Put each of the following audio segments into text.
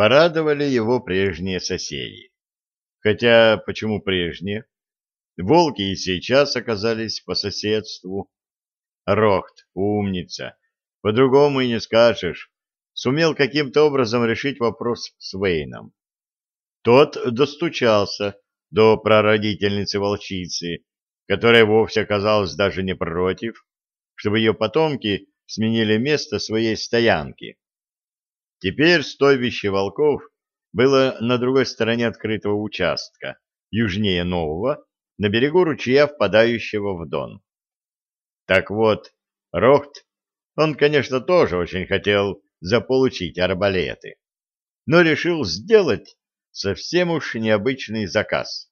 Порадовали его прежние соседи. Хотя, почему прежние? Волки и сейчас оказались по соседству. Рохт, умница, по-другому и не скажешь, сумел каким-то образом решить вопрос с Вейном. Тот достучался до прародительницы-волчицы, которая вовсе оказалась даже не против, чтобы ее потомки сменили место своей стоянки. Теперь стойбище волков было на другой стороне открытого участка, южнее Нового, на берегу ручья, впадающего в Дон. Так вот, Рохт, он, конечно, тоже очень хотел заполучить арбалеты, но решил сделать совсем уж необычный заказ.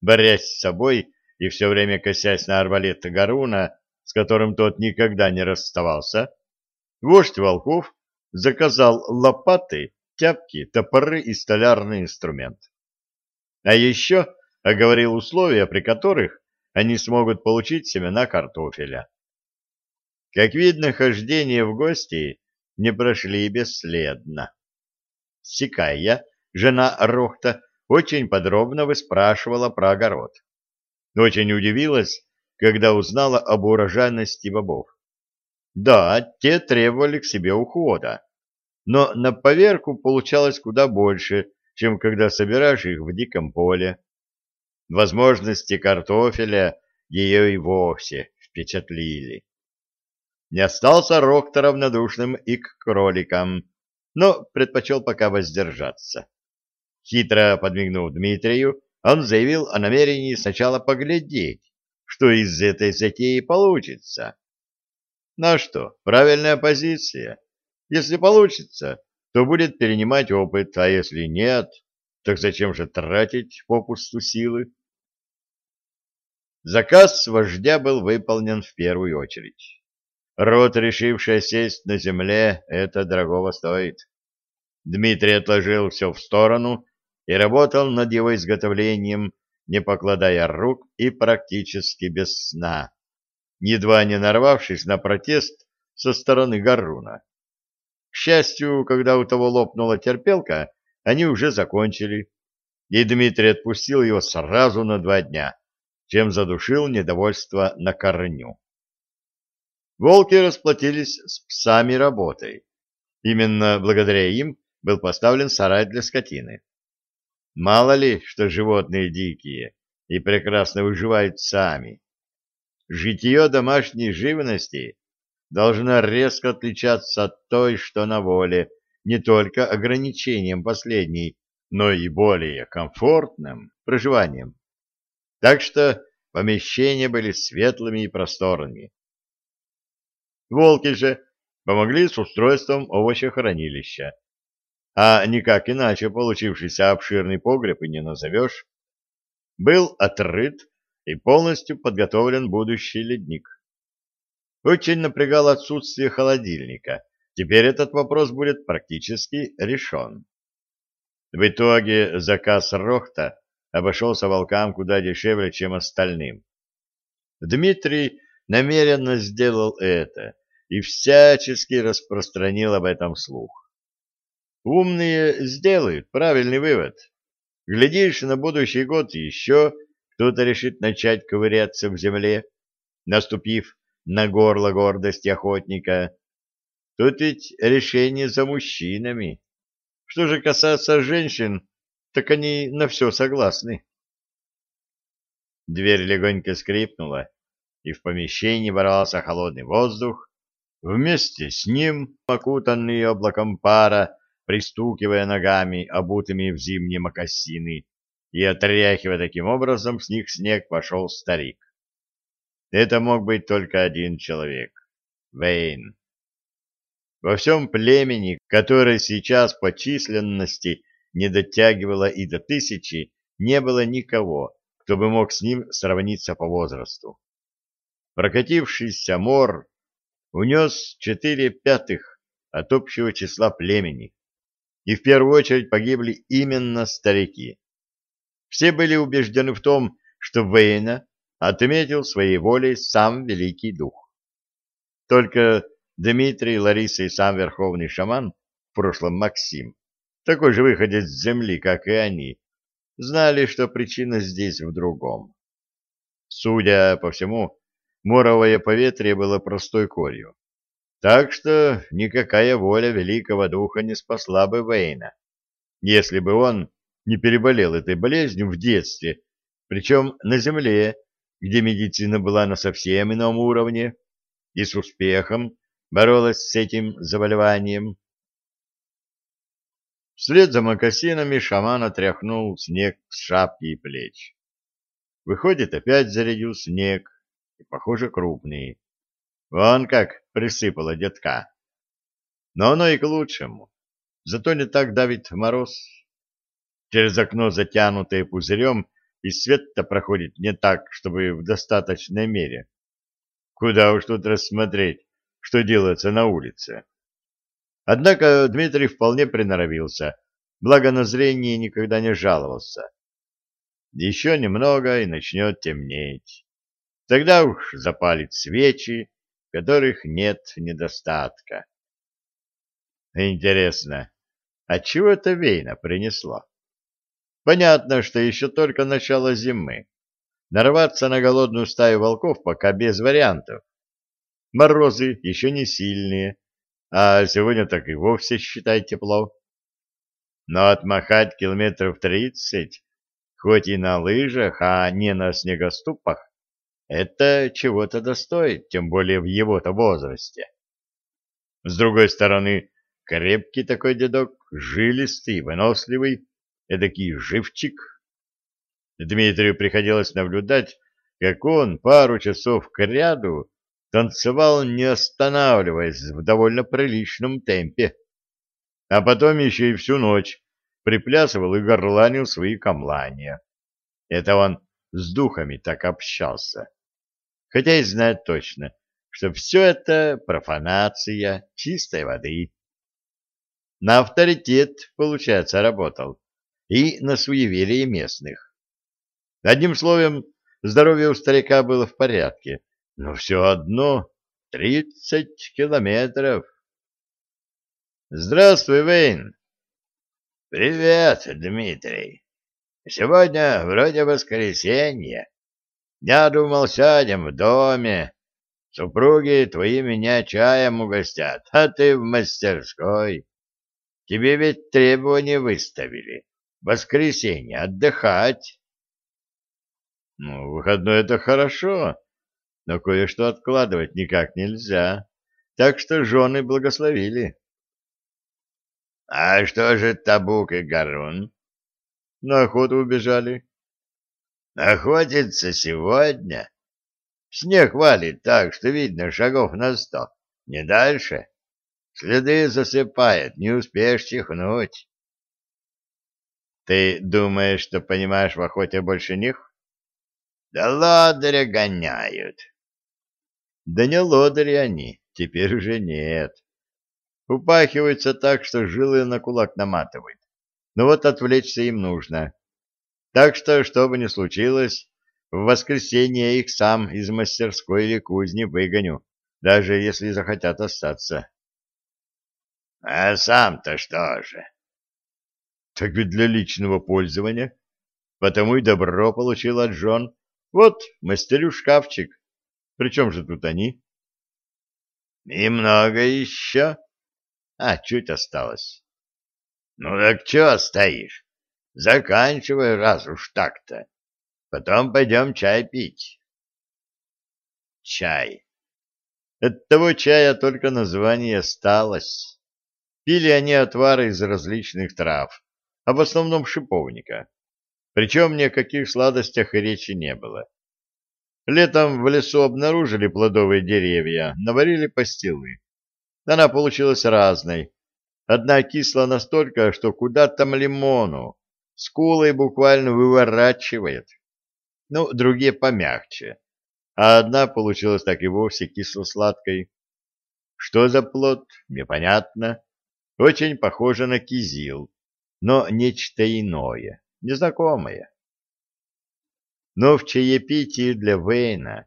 Борясь с собой и все время косясь на арбалет Гаруна, с которым тот никогда не расставался, вождь волков заказал лопаты, тяпки, топоры и столярный инструмент. А еще оговорил условия, при которых они смогут получить семена картофеля. Как видно, хождение в гости не прошли бесследно. Сикая, жена Рохта, очень подробно выспрашивала про огород. Очень удивилась, когда узнала об урожайности бобов. Да, те требовали к себе ухода, но на поверку получалось куда больше, чем когда собираешь их в диком поле. Возможности картофеля ее и вовсе впечатлили. Не остался Рокто равнодушным и к кроликам, но предпочел пока воздержаться. Хитро подмигнув Дмитрию, он заявил о намерении сначала поглядеть, что из этой затеи получится. На что, правильная позиция. Если получится, то будет перенимать опыт, а если нет, так зачем же тратить попусту силы? Заказ вождя был выполнен в первую очередь. Рот, решивший сесть на земле, это дорогого стоит. Дмитрий отложил все в сторону и работал над его изготовлением, не покладая рук и практически без сна, едва не нарвавшись на протест со стороны Гаруна. К счастью, когда у того лопнула терпелка, они уже закончили, и Дмитрий отпустил его сразу на два дня, чем задушил недовольство на корню. Волки расплатились с псами работой. Именно благодаря им был поставлен сарай для скотины. Мало ли, что животные дикие и прекрасно выживают сами. Житье домашней живности должно резко отличаться от той, что на воле, не только ограничением последней, но и более комфортным проживанием. Так что помещения были светлыми и просторными. Волки же помогли с устройством овощехранилища а никак иначе получившийся обширный погреб и не назовешь, был отрыт и полностью подготовлен будущий ледник. Очень напрягало отсутствие холодильника. Теперь этот вопрос будет практически решен. В итоге заказ Рохта обошелся волкам куда дешевле, чем остальным. Дмитрий намеренно сделал это и всячески распространил об этом слух. Умные сделают правильный вывод. Глядишь, на будущий год еще кто-то решит начать ковыряться в земле, наступив на горло гордости охотника. Тут ведь решение за мужчинами. Что же касается женщин, так они на все согласны. Дверь легонько скрипнула, и в помещении ворвался холодный воздух. Вместе с ним, окутанный облаком пара, пристукивая ногами, обутыми в зимние мокасины, и отряхивая таким образом с них снег, пошел старик. Это мог быть только один человек — Вейн. Во всем племени, которое сейчас по численности не дотягивало и до тысячи, не было никого, кто бы мог с ним сравниться по возрасту. Прокатившийся мор унес четыре пятых от общего числа племени, и в первую очередь погибли именно старики. Все были убеждены в том, что Вейна отметил своей волей сам Великий Дух. Только Дмитрий, Лариса и сам Верховный Шаман, в прошлом Максим, такой же выходец с земли, как и они, знали, что причина здесь в другом. Судя по всему, моровое поветрие было простой корью. Так что никакая воля великого духа не спасла бы Вейна, если бы он не переболел этой болезнью в детстве, причем на земле, где медицина была на совсем ином уровне и с успехом боролась с этим заболеванием. Вслед за мокасинами шаман отряхнул снег с шапки и плеч. Выходит, опять зарядил снег, и, похоже, крупный. Вон как присыпало детка. Но оно и к лучшему. Зато не так давит мороз. Через окно, затянутое пузырем, и свет-то проходит не так, чтобы в достаточной мере. Куда уж тут рассмотреть, что делается на улице. Однако Дмитрий вполне приноровился, благо на зрение никогда не жаловался. Еще немного, и начнет темнеть. Тогда уж запалит свечи, которых нет недостатка. Интересно, а чего это Вейна принесло? Понятно, что еще только начало зимы. Нарваться на голодную стаю волков пока без вариантов. Морозы еще не сильные, а сегодня так и вовсе, считай, тепло. Но отмахать километров тридцать, хоть и на лыжах, а не на снегоступах, это чего-то достоит, тем более в его-то возрасте. С другой стороны, крепкий такой дедок, жилистый, выносливый, эдакий живчик. Дмитрию приходилось наблюдать, как он пару часов к ряду танцевал, не останавливаясь, в довольно приличном темпе. А потом еще и всю ночь приплясывал и горланил свои камлания. Это он с духами так общался. Хотя и знает точно, что все это профанация чистой воды. На авторитет, получается, работал. И на суеверие местных. Одним словом, здоровье у старика было в порядке, но все одно тридцать километров. Здравствуй, Вейн. Привет, Дмитрий. Сегодня вроде воскресенье. Я думал, сядем в доме. Супруги твои меня чаем угостят, а ты в мастерской. Тебе ведь требования выставили. Воскресенье отдыхать. Ну, выходной это хорошо, но кое-что откладывать никак нельзя, так что жены благословили. — А что же Табук и Гарун? — На охоту убежали. — Охотиться сегодня? Снег валит так, что видно шагов на сто, не дальше. Следы засыпает, не успеешь чихнуть. — Ты думаешь, что понимаешь в охоте больше них? — Да лодыря гоняют. Да не лодыри они, теперь уже нет. Упахиваются так, что жилы на кулак наматывают. Но вот отвлечься им нужно. Так что, что бы ни случилось, в воскресенье их сам из мастерской или кузни выгоню, даже если захотят остаться. — А сам-то что же? — Так ведь для личного пользования. Потому и добро получил от жен. Вот, мастерю шкафчик. Причем же тут они? Немного еще? А, чуть осталось. Ну так чего стоишь? Заканчивай, раз уж так-то. Потом пойдем чай пить. Чай. От того чая только название осталось. Пили они отвары из различных трав, а в основном шиповника. Причем ни о каких сладостях и речи не было. Летом в лесу обнаружили плодовые деревья, наварили пастилы. Она получилась разной. Одна кисла настолько, что куда там лимону. Скулой буквально выворачивает. Ну, другие помягче. А одна получилась так и вовсе кисло-сладкой. Что за плод, непонятно. Очень похоже на кизил, но нечто иное, незнакомое. Но в чаепитии для Вейна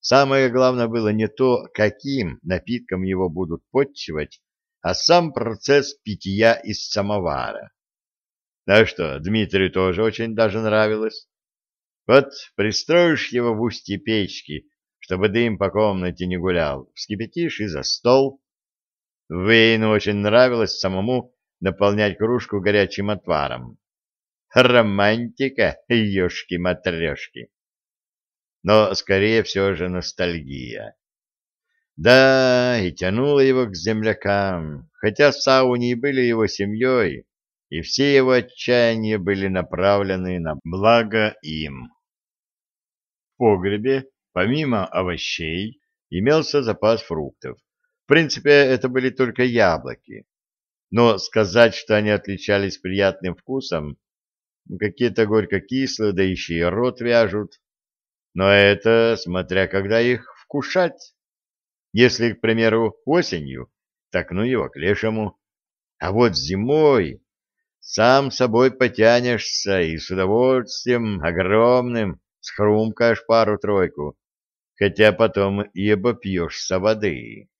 самое главное было не то, каким напитком его будут подчивать, а сам процесс питья из самовара. А что, Дмитрию тоже очень даже нравилось. Вот пристроишь его в устье печки, чтобы дым по комнате не гулял, вскипятишь и за стол. Вейну очень нравилось самому наполнять кружку горячим отваром. Романтика, ешки-матрешки. Но скорее все же ностальгия. Да, и тянуло его к землякам, хотя сауни были его семьей, и все его отчаяния были направлены на благо им. В погребе, помимо овощей, имелся запас фруктов. В принципе, это были только яблоки. Но сказать, что они отличались приятным вкусом, какие-то горько-кислые, да еще и рот вяжут. Но это смотря когда их вкушать. Если, к примеру, осенью, так ну его к лешему. А вот зимой сам собой потянешься и с удовольствием огромным схрумкаешь пару-тройку, хотя потом и обопьешься воды.